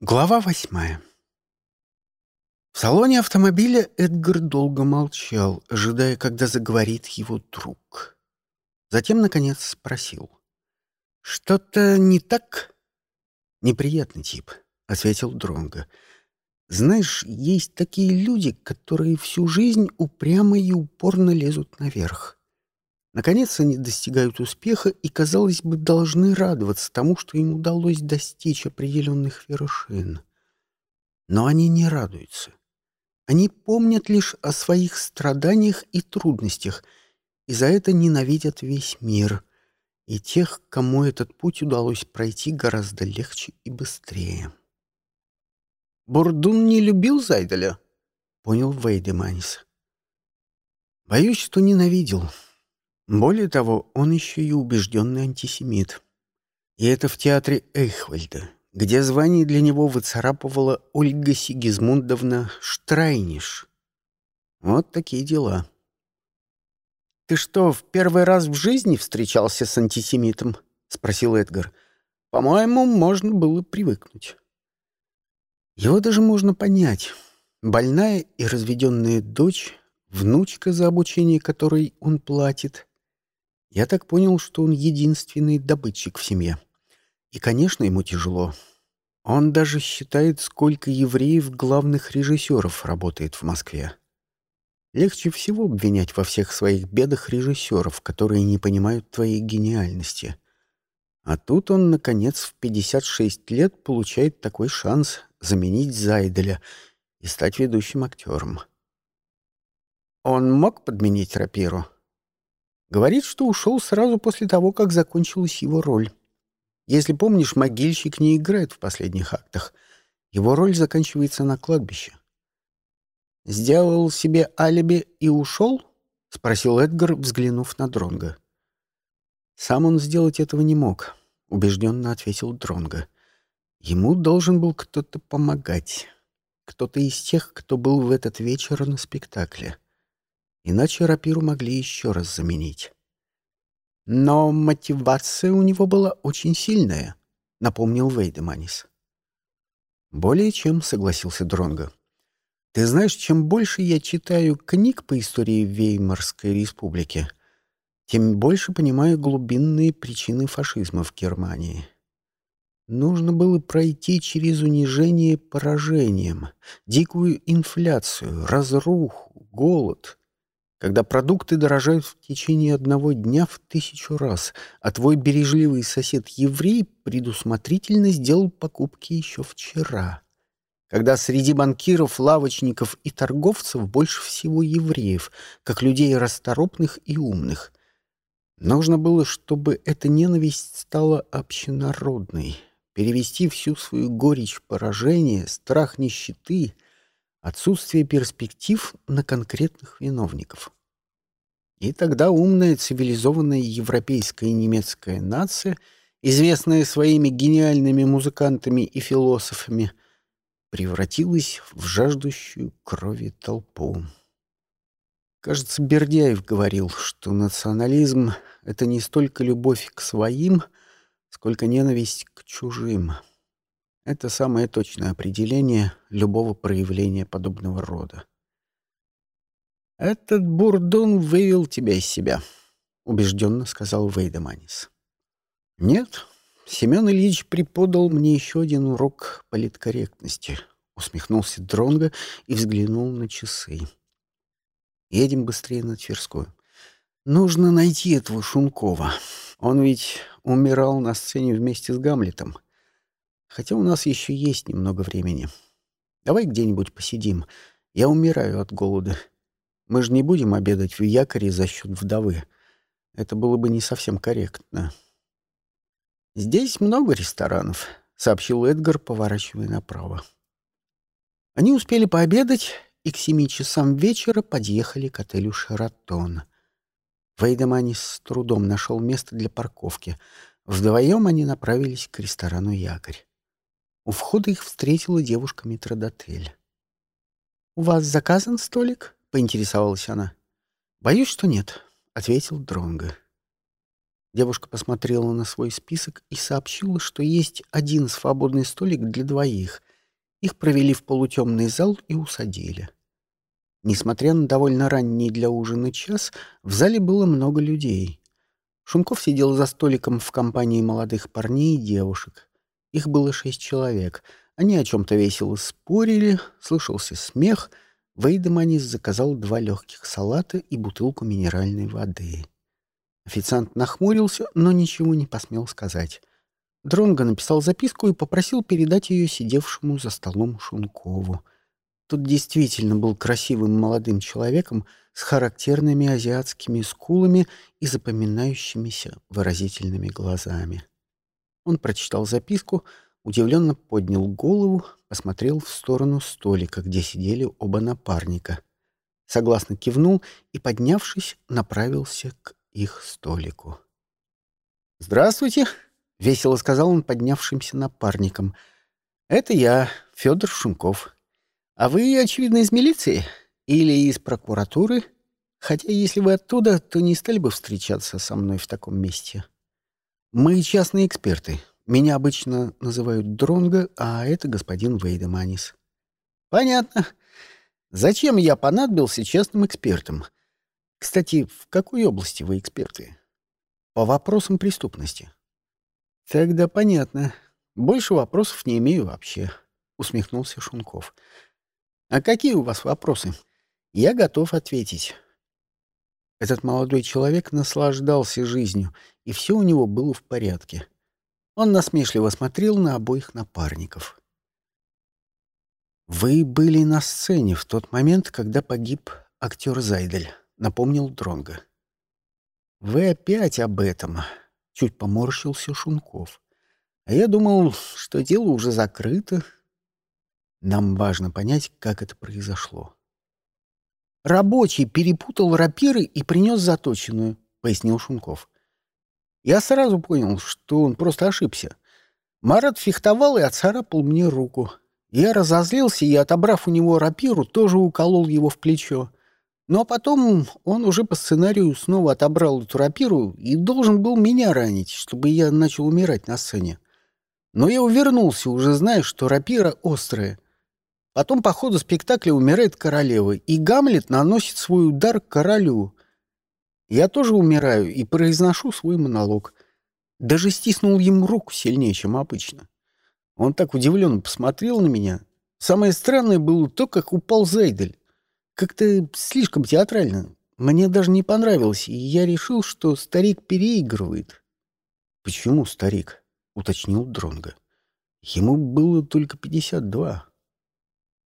Глава восьмая. В салоне автомобиля Эдгар долго молчал, ожидая, когда заговорит его друг. Затем, наконец, спросил. «Что-то не так?» «Неприятный тип», — ответил Дронго. «Знаешь, есть такие люди, которые всю жизнь упрямо и упорно лезут наверх. Наконец они достигают успеха и, казалось бы, должны радоваться тому, что им удалось достичь определенных вершин. Но они не радуются. Они помнят лишь о своих страданиях и трудностях, и за это ненавидят весь мир и тех, кому этот путь удалось пройти гораздо легче и быстрее. «Бурдун не любил Зайделя?» — понял Вейдеманис. «Боюсь, что ненавидел». Более того, он еще и убежденный антисемит. И это в театре Эйхвальда, где звание для него выцарапывала Ольга Сигизмундовна Штрайниш. Вот такие дела. «Ты что, в первый раз в жизни встречался с антисемитом?» — спросил Эдгар. «По-моему, можно было привыкнуть». Его даже можно понять. Больная и разведенная дочь, внучка, за обучение которой он платит, я так понял, что он единственный добытчик в семье. И, конечно, ему тяжело. Он даже считает, сколько евреев главных режиссеров работает в Москве. Легче всего обвинять во всех своих бедах режиссеров, которые не понимают твоей гениальности. А тут он, наконец, в 56 лет получает такой шанс заменить Зайделя и стать ведущим актером. Он мог подменить Рапиру? Говорит, что ушел сразу после того, как закончилась его роль. Если помнишь, могильщик не играет в последних актах. Его роль заканчивается на кладбище. «Сделал себе алиби и ушел?» — спросил Эдгар, взглянув на Дронга. «Сам он сделать этого не мог», — убежденно ответил Дронга. «Ему должен был кто-то помогать. Кто-то из тех, кто был в этот вечер на спектакле. Иначе рапиру могли еще раз заменить. Но мотивация у него была очень сильная, напомнил Вейдеманис. Более чем согласился Дронго. Ты знаешь, чем больше я читаю книг по истории Веймарской республики, тем больше понимаю глубинные причины фашизма в Германии. Нужно было пройти через унижение поражением, дикую инфляцию, разруху, голод, когда продукты дорожают в течение одного дня в тысячу раз, а твой бережливый сосед-еврей предусмотрительно сделал покупки еще вчера. Когда среди банкиров, лавочников и торговцев больше всего евреев, как людей расторопных и умных. Нужно было, чтобы эта ненависть стала общенародной, перевести всю свою горечь поражения, страх нищеты — отсутствие перспектив на конкретных виновников. И тогда умная цивилизованная европейская немецкая нация, известная своими гениальными музыкантами и философами, превратилась в жаждущую крови толпу. Кажется, Бердяев говорил, что национализм — это не столько любовь к своим, сколько ненависть к чужим — это самое точное определение любого проявления подобного рода. «Этот бурдун вывел тебя из себя», — убежденно сказал Вейдеманис. «Нет, Семен Ильич преподал мне еще один урок политкорректности», — усмехнулся Дронго и взглянул на часы. «Едем быстрее на Тверскую. Нужно найти этого Шумкова. Он ведь умирал на сцене вместе с Гамлетом». Хотя у нас еще есть немного времени. Давай где-нибудь посидим. Я умираю от голода. Мы же не будем обедать в якоре за счет вдовы. Это было бы не совсем корректно. Здесь много ресторанов, сообщил Эдгар, поворачивая направо. Они успели пообедать и к семи часам вечера подъехали к отелю «Шератон». Вейдеманис с трудом нашел место для парковки. Вдвоем они направились к ресторану «Якорь». У входа их встретила девушка-метродотель. «У вас заказан столик?» — поинтересовалась она. «Боюсь, что нет», — ответил Дронго. Девушка посмотрела на свой список и сообщила, что есть один свободный столик для двоих, Их провели в полутемный зал и усадили. Несмотря на довольно ранний для ужина час, в зале было много людей. Шумков сидел за столиком в компании молодых парней и девушек. Их было шесть человек. Они о чем-то весело спорили, слышался смех. Вейдеманис заказал два легких салата и бутылку минеральной воды. Официант нахмурился, но ничего не посмел сказать. Дронго написал записку и попросил передать ее сидевшему за столом Шункову. Тот действительно был красивым молодым человеком с характерными азиатскими скулами и запоминающимися выразительными глазами. Он прочитал записку, удивленно поднял голову, посмотрел в сторону столика, где сидели оба напарника. Согласно кивнул и, поднявшись, направился к их столику. «Здравствуйте!» — весело сказал он поднявшимся напарникам. «Это я, Федор Шумков. А вы, очевидно, из милиции? Или из прокуратуры? Хотя, если вы оттуда, то не стали бы встречаться со мной в таком месте. Мы частные эксперты. Меня обычно называют Дронго, а это господин Вейдеманис». «Понятно. Зачем я понадобился частным экспертам? Кстати, в какой области вы эксперты?» «По вопросам преступности». «Тогда понятно. Больше вопросов не имею вообще», — усмехнулся Шунков. «А какие у вас вопросы? Я готов ответить». Этот молодой человек наслаждался жизнью, и все у него было в порядке. Он насмешливо смотрел на обоих напарников. «Вы были на сцене в тот момент, когда погиб актер Зайдель», — напомнил Дронга. «Вы опять об этом», Чуть поморщился Шунков. А я думал, что дело уже закрыто. Нам важно понять, как это произошло. Рабочий перепутал рапиры и принес заточенную, пояснил Шунков. Я сразу понял, что он просто ошибся. Марат фехтовал и отцарапал мне руку. Я разозлился и, отобрав у него рапиру, тоже уколол его в плечо. Ну а потом он уже по сценарию снова отобрал эту рапиру и должен был меня ранить, чтобы я начал умирать на сцене. Но я увернулся, уже зная, что рапира острая. Потом по ходу спектакля умирает королева, и Гамлет наносит свой удар королю. Я тоже умираю и произношу свой монолог. Даже стиснул ему руку сильнее, чем обычно. Он так удивленно посмотрел на меня. Самое странное было то, как упал Зайдель. Как-то слишком театрально. Мне даже не понравилось, и я решил, что старик переигрывает. Почему старик? уточнил Дронга. Ему было только пятьдесят два.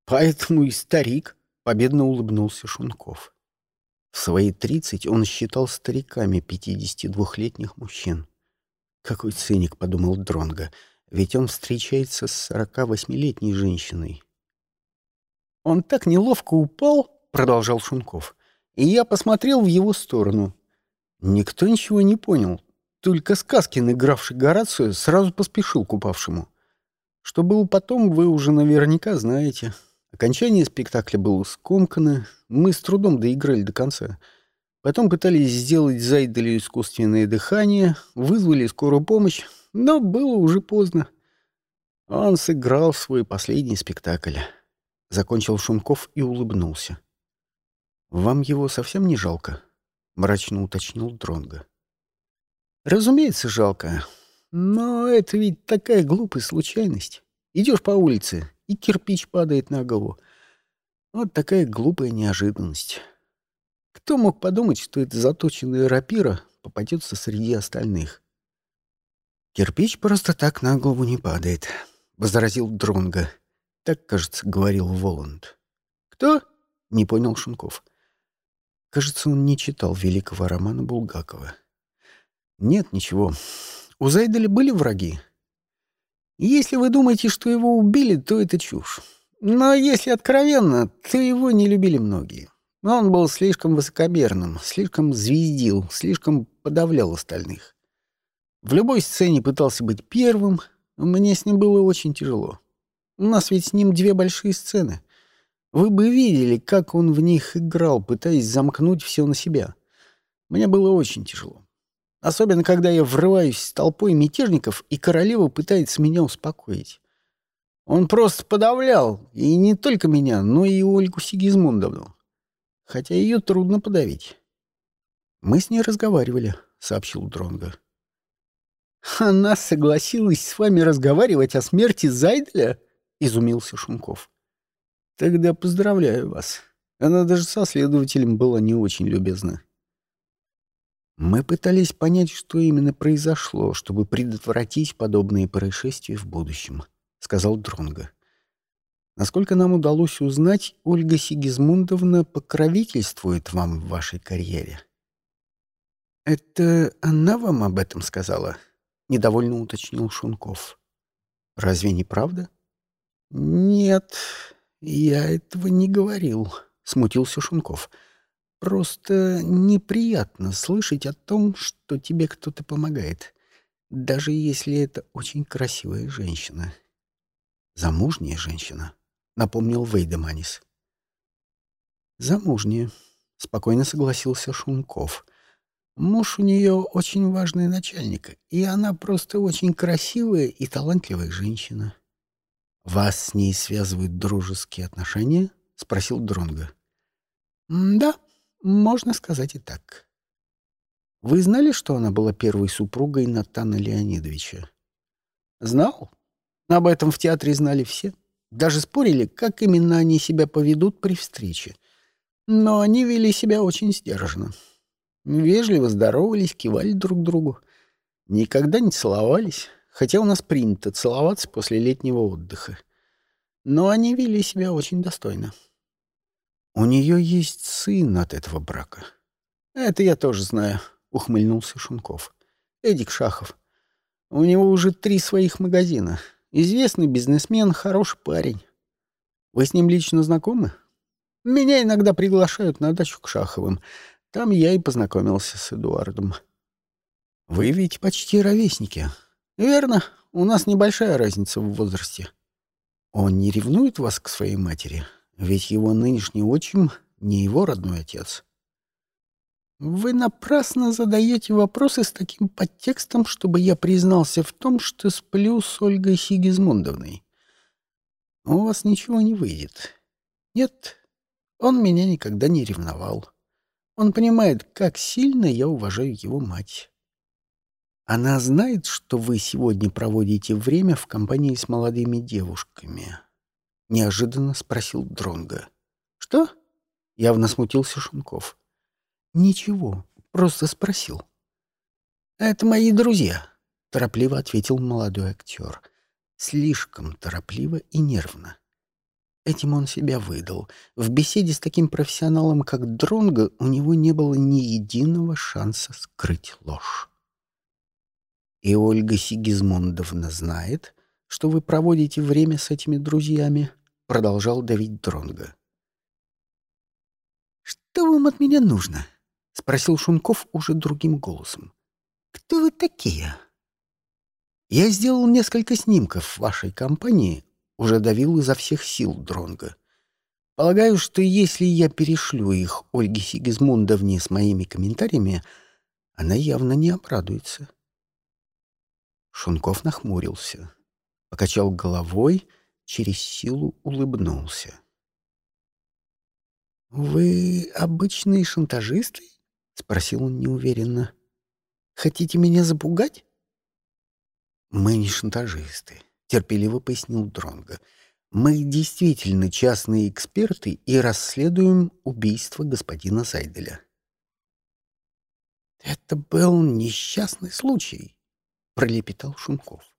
Поэтому и старик, победно улыбнулся Шунков. В свои тридцать он считал стариками пятидесяти двухлетних мужчин. Какой циник, подумал Дронга, ведь он встречается с сорока восьмилетней женщиной. Он так неловко упал, продолжал Шунков. И я посмотрел в его сторону. Никто ничего не понял. Только Сказкин, игравший Горацию, сразу поспешил к упавшему. Что было потом, вы уже наверняка знаете. Окончание спектакля было скомкано. Мы с трудом доиграли до конца. Потом пытались сделать Зайделю искусственное дыхание, вызвали скорую помощь, но было уже поздно. Он сыграл свой последний спектакль. Закончил Шумков и улыбнулся. «Вам его совсем не жалко?» — мрачно уточнил Дронга. «Разумеется, жалко. Но это ведь такая глупая случайность. Идешь по улице, и кирпич падает на голову. Вот такая глупая неожиданность. Кто мог подумать, что эта заточенная рапира попадется среди остальных?» «Кирпич просто так на голову не падает», — возразил Дронга. Так, кажется, говорил Воланд. «Кто?» — не понял Шунков. Кажется, он не читал великого романа Булгакова. Нет, ничего. У Зайделя были враги. Если вы думаете, что его убили, то это чушь. Но если откровенно, то его не любили многие. Он был слишком высокомерным, слишком звездил, слишком подавлял остальных. В любой сцене пытался быть первым, мне с ним было очень тяжело. У нас ведь с ним две большие сцены — вы бы видели, как он в них играл, пытаясь замкнуть все на себя. Мне было очень тяжело. Особенно, когда я врываюсь с толпой мятежников, и королева пытается меня успокоить. Он просто подавлял, и не только меня, но и Ольгу Сигизмундовну. Хотя ее трудно подавить. Мы с ней разговаривали, сообщил Дронга. Она согласилась с вами разговаривать о смерти Зайделя? изумился Шумков. Тогда поздравляю вас. Она даже со следователем была не очень любезна. Мы пытались понять, что именно произошло, чтобы предотвратить подобные происшествия в будущем, сказал Дронга. Насколько нам удалось узнать, Ольга Сигизмундовна покровительствует вам в вашей карьере. Это она вам об этом сказала? недовольно уточнил Шунков. Разве не правда? Нет, я этого не говорил, смутился Шунков. Просто неприятно слышать о том, что тебе кто-то помогает, даже если это очень красивая женщина. Замужняя женщина, напомнил Вейдеманис. Замужняя, спокойно согласился Шунков. Муж у нее очень важный начальник, и она просто очень красивая и талантливая женщина. Вас с ней связывают дружеские отношения? спросил Дронга. Да, можно сказать и так. Вы знали, что она была первой супругой Натана Леонидовича? Знал. Об этом в театре знали все. Даже спорили, как именно они себя поведут при встрече. Но они вели себя очень сдержанно. Вежливо здоровались, кивали друг другу. Никогда не целовались, хотя у нас принято целоваться после летнего отдыха. Но они вели себя очень достойно. У нее есть сын от этого брака. Это я тоже знаю, ухмыльнулся Шунков. Эдик Шахов. У него уже три своих магазина. Известный бизнесмен, хороший парень. Вы с ним лично знакомы? Меня иногда приглашают на дачу к Шаховым. Там я и познакомился с Эдуардом. Вы ведь почти ровесники. Верно, у нас небольшая разница в возрасте. Он не ревнует вас к своей матери? Ведь его нынешний отчим не его родной отец. Вы напрасно задаете вопросы с таким подтекстом, чтобы я признался в том, что сплю с Ольгой Сигизмундовной. У вас ничего не выйдет. Нет, он меня никогда не ревновал. Он понимает, как сильно я уважаю его мать. Она знает, что вы сегодня проводите время в компании с молодыми девушками неожиданно спросил Дронга. Что? Явно смутился Шунков. Ничего, просто спросил. Это мои друзья, торопливо ответил молодой актер. Слишком торопливо и нервно. Этим он себя выдал. В беседе с таким профессионалом, как Дронго, у него не было ни единого шанса скрыть ложь. И Ольга Сигизмундовна знает, что вы проводите время с этими друзьями, продолжал давить Дронга. «Что вам от меня нужно?» — спросил Шунков уже другим голосом. «Кто вы такие?» «Я сделал несколько снимков вашей компании», — уже давил изо всех сил Дронга. «Полагаю, что если я перешлю их Ольге Сигизмундовне с моими комментариями, она явно не обрадуется». Шунков нахмурился, покачал головой — через силу улыбнулся. «Вы обычные шантажисты?» — спросил он неуверенно. «Хотите меня запугать?» «Мы не шантажисты», — терпеливо пояснил Дронго. «Мы действительно частные эксперты и расследуем убийство господина Зайделя». «Это был несчастный случай», — пролепетал Шумков.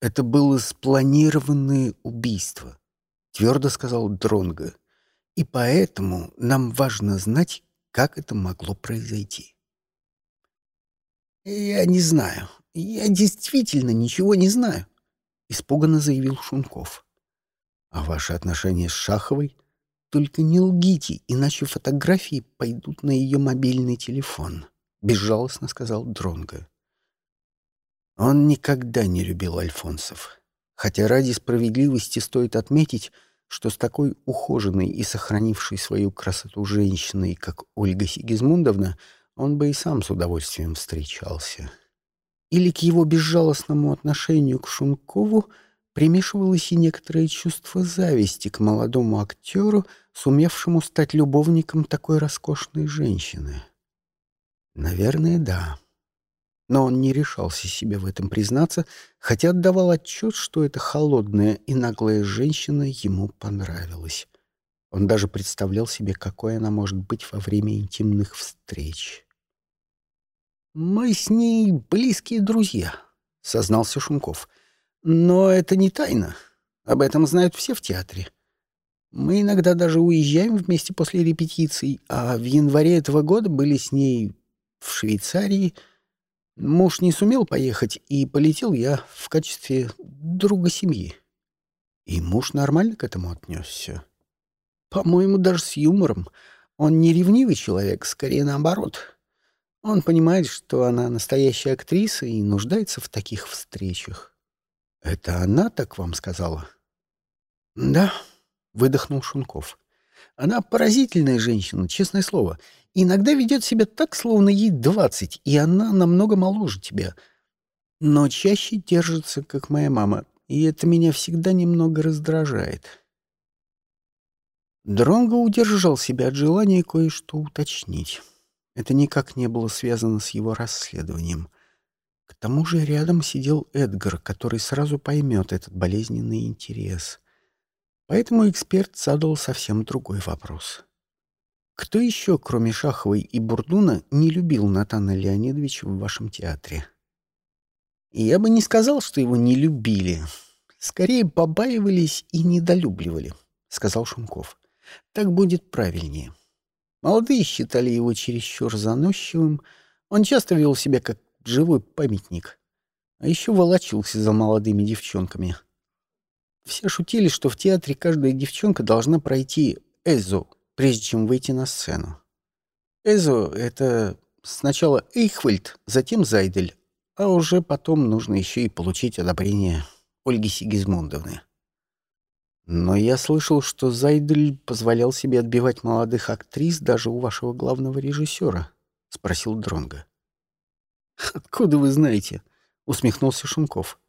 Это было спланированное убийство, твердо сказал Дронго. И поэтому нам важно знать, как это могло произойти. Я не знаю. Я действительно ничего не знаю, испуганно заявил Шунков. А ваши отношения с Шаховой? Только не лгите, иначе фотографии пойдут на ее мобильный телефон, безжалостно сказал Дронго. Он никогда не любил альфонсов. Хотя ради справедливости стоит отметить, что с такой ухоженной и сохранившей свою красоту женщиной, как Ольга Сигизмундовна, он бы и сам с удовольствием встречался. Или к его безжалостному отношению к Шункову примешивалось и некоторое чувство зависти к молодому актеру, сумевшему стать любовником такой роскошной женщины. Наверное, да. Но он не решался себе в этом признаться, хотя отдавал отчет, что эта холодная и наглая женщина ему понравилась. Он даже представлял себе, какой она может быть во время интимных встреч. «Мы с ней близкие друзья», — сознался Шумков. Но это не тайна. Об этом знают все в театре. Мы иногда даже уезжаем вместе после репетиций, а в январе этого года были с ней в Швейцарии. Муж не сумел поехать, и полетел я в качестве друга семьи. И муж нормально к этому отнесся. По-моему, даже с юмором. Он не ревнивый человек, скорее наоборот. Он понимает, что она настоящая актриса и нуждается в таких встречах. «Это она так вам сказала?» «Да», — выдохнул Шунков. «Она поразительная женщина, честное слово. Иногда ведет себя так, словно ей двадцать, и она намного моложе тебя. Но чаще держится, как моя мама, и это меня всегда немного раздражает». Дронго удержал себя от желания кое-что уточнить. Это никак не было связано с его расследованием. К тому же рядом сидел Эдгар, который сразу поймет этот болезненный интерес. Поэтому эксперт задал совсем другой вопрос. Кто еще, кроме Шаховой и Бурдуна, не любил Натана Леонидовича в вашем театре? Я бы не сказал, что его не любили. Скорее, побаивались и недолюбливали, — сказал Шумков. Так будет правильнее. Молодые считали его чересчур заносчивым. Он часто вел себя как живой памятник. А еще волочился за молодыми девчонками. Все шутили, что в театре каждая девчонка должна пройти Эзо, прежде чем выйти на сцену. Эзо — это сначала Эйхвальд, затем Зайдель, а уже потом нужно еще и получить одобрение Ольги Сигизмундовны. Но я слышал, что Зайдель позволял себе отбивать молодых актрис даже у вашего главного режиссера, — спросил Дронга. «Откуда вы знаете?» — усмехнулся Шумков.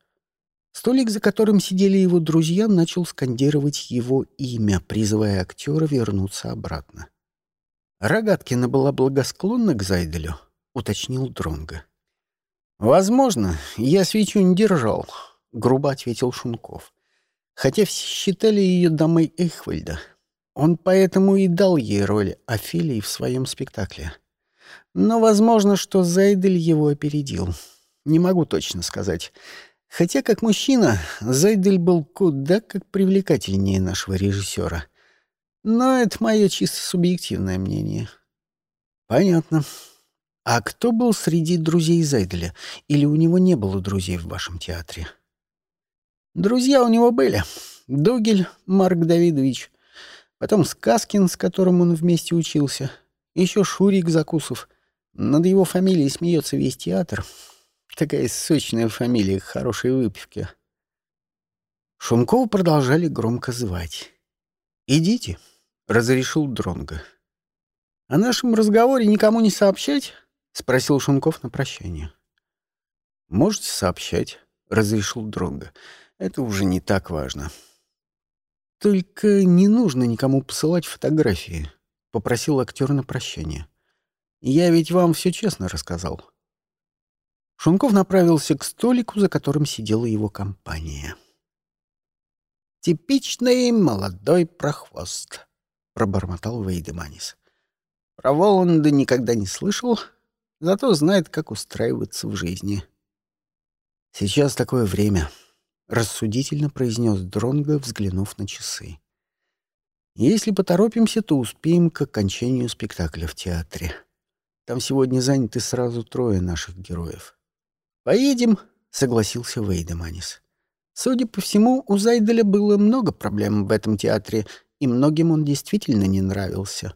Столик, за которым сидели его друзья, начал скандировать его имя, призывая актера вернуться обратно. «Рогаткина была благосклонна к Зайделю», — уточнил Дронга. «Возможно, я свечу не держал», — грубо ответил Шунков. «Хотя все считали ее дамой Эхвальда. Он поэтому и дал ей роль Офелии в своем спектакле». Но возможно, что Зайдель его опередил. Не могу точно сказать. Хотя, как мужчина, Зайдель был куда как привлекательнее нашего режиссера. Но это мое чисто субъективное мнение. Понятно. А кто был среди друзей Зайделя? Или у него не было друзей в вашем театре? Друзья у него были. Дугель Марк Давидович. Потом Сказкин, с которым он вместе учился. Еще Шурик Закусов — над его фамилией смеется весь театр. Такая сочная фамилия, хорошей выпивки. Шумкова продолжали громко звать. «Идите», — разрешил Дронга. «О нашем разговоре никому не сообщать?» — спросил Шумков на прощание. «Можете сообщать», — разрешил Дронга. «Это уже не так важно». «Только не нужно никому посылать фотографии», — попросил актер на прощание. Я ведь вам все честно рассказал. Шунков направился к столику, за которым сидела его компания. «Типичный молодой прохвост», — пробормотал Вейдеманис. «Про Воланда никогда не слышал, зато знает, как устраиваться в жизни». «Сейчас такое время», — рассудительно произнес Дронго, взглянув на часы. «Если поторопимся, то успеем к окончанию спектакля в театре». Там сегодня заняты сразу трое наших героев. «Поедем», — согласился Вейдеманис. Судя по всему, у Зайделя было много проблем в этом театре, и многим он действительно не нравился.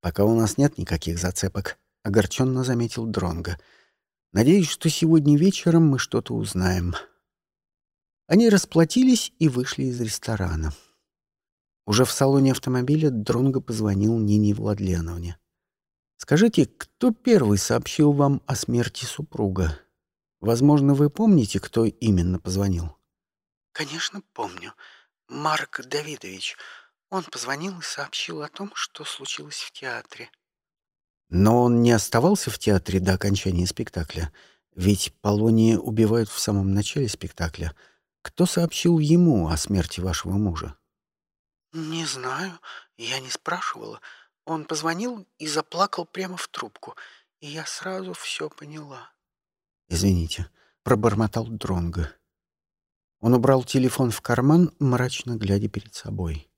«Пока у нас нет никаких зацепок», — огорченно заметил Дронга. «Надеюсь, что сегодня вечером мы что-то узнаем». Они расплатились и вышли из ресторана. Уже в салоне автомобиля Дронго позвонил Нине Владленовне. Скажите, кто первый сообщил вам о смерти супруга? Возможно, вы помните, кто именно позвонил? «Конечно, помню. Марк Давидович. Он позвонил и сообщил о том, что случилось в театре». Но он не оставался в театре до окончания спектакля. Ведь Полония убивают в самом начале спектакля. Кто сообщил ему о смерти вашего мужа? «Не знаю. Я не спрашивала. Он позвонил и заплакал прямо в трубку, и я сразу все поняла». «Извините», — пробормотал Дронго. Он убрал телефон в карман, мрачно глядя перед собой.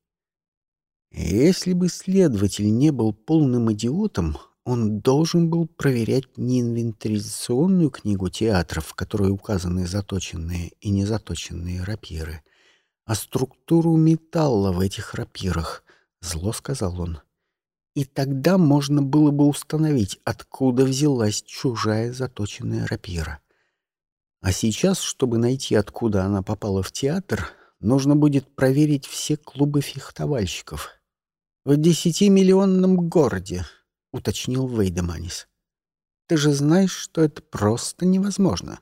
Если бы следователь не был полным идиотом, он должен был проверять не инвентаризационную книгу театров, в которой указаны заточенные и незаточенные рапиры, а структуру металла в этих рапирах, зло сказал он. И тогда можно было бы установить, откуда взялась чужая заточенная рапира. А сейчас, чтобы найти, откуда она попала в театр, нужно будет проверить все клубы фехтовальщиков. В десятимиллионном городе, — уточнил Вейдеманис. Ты же знаешь, что это просто невозможно.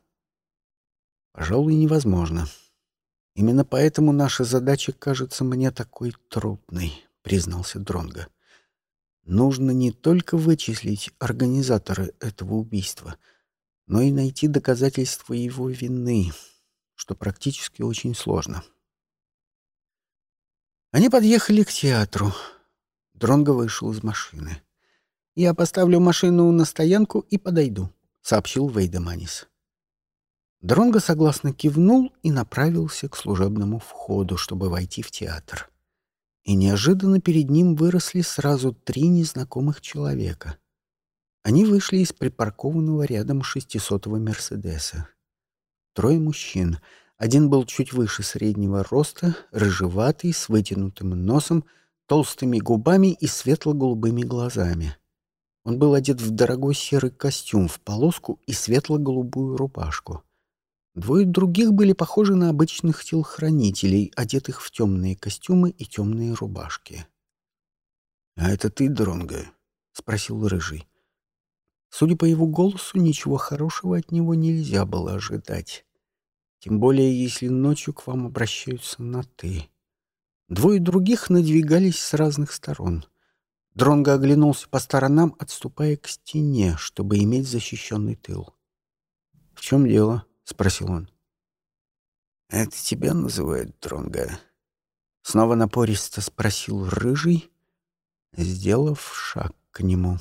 Пожалуй, невозможно. Именно поэтому наша задача кажется мне такой трудной, признался Дронга. Нужно не только вычислить организатора этого убийства — но и найти доказательства его вины, что практически очень сложно. Они подъехали к театру. Дронго вышел из машины. «Я поставлю машину на стоянку и подойду», — сообщил Вейдеманис. Дронго согласно кивнул и направился к служебному входу, чтобы войти в театр. И неожиданно перед ним выросли сразу три незнакомых человека — они вышли из припаркованного рядом шестисотого «Мерседеса». Трое мужчин. Один был чуть выше среднего роста, рыжеватый, с вытянутым носом, толстыми губами и светло-голубыми глазами. Он был одет в дорогой серый костюм в полоску и светло-голубую рубашку. Двое других были похожи на обычных телохранителей, одетых в темные костюмы и темные рубашки. — А это ты, Дронго? — спросил Рыжий. Судя по его голосу, ничего хорошего от него нельзя было ожидать. Тем более, если ночью к вам обращаются на «ты». Двое других надвигались с разных сторон. Дронго оглянулся по сторонам, отступая к стене, чтобы иметь защищенный тыл. «В чем дело?» — спросил он. «Это тебя называют Дронго?» Снова напористо спросил Рыжий, сделав шаг к нему.